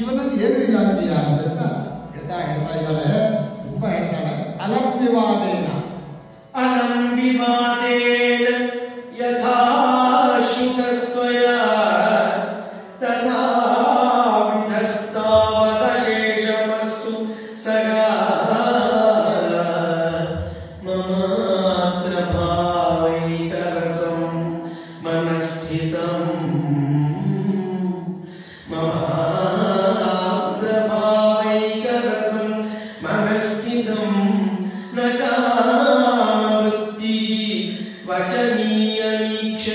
ಶಿವನನ್ನು ಹೇಗೆ ಜಾತೀಯ ಅಂತ ಹೇಳ್ತಾ ಹೇಳ್ತಾ ಇದ್ದಾಳೆ ತುಂಬ ಹೇಳ್ತಾಳೆ ಅಲಂಬಿವಾದೇನ ಅಲಂಬಿವಾದೇನ ಯಥಾ ಶುಕಸ್ವಯ ತಥಾ ವಿಧಸ್ತಾವದ ಶೇಷಮಸ್ತು ಸಗಾ ಮಮಾತ್ರ वृत्ति वचनीयमीक्षते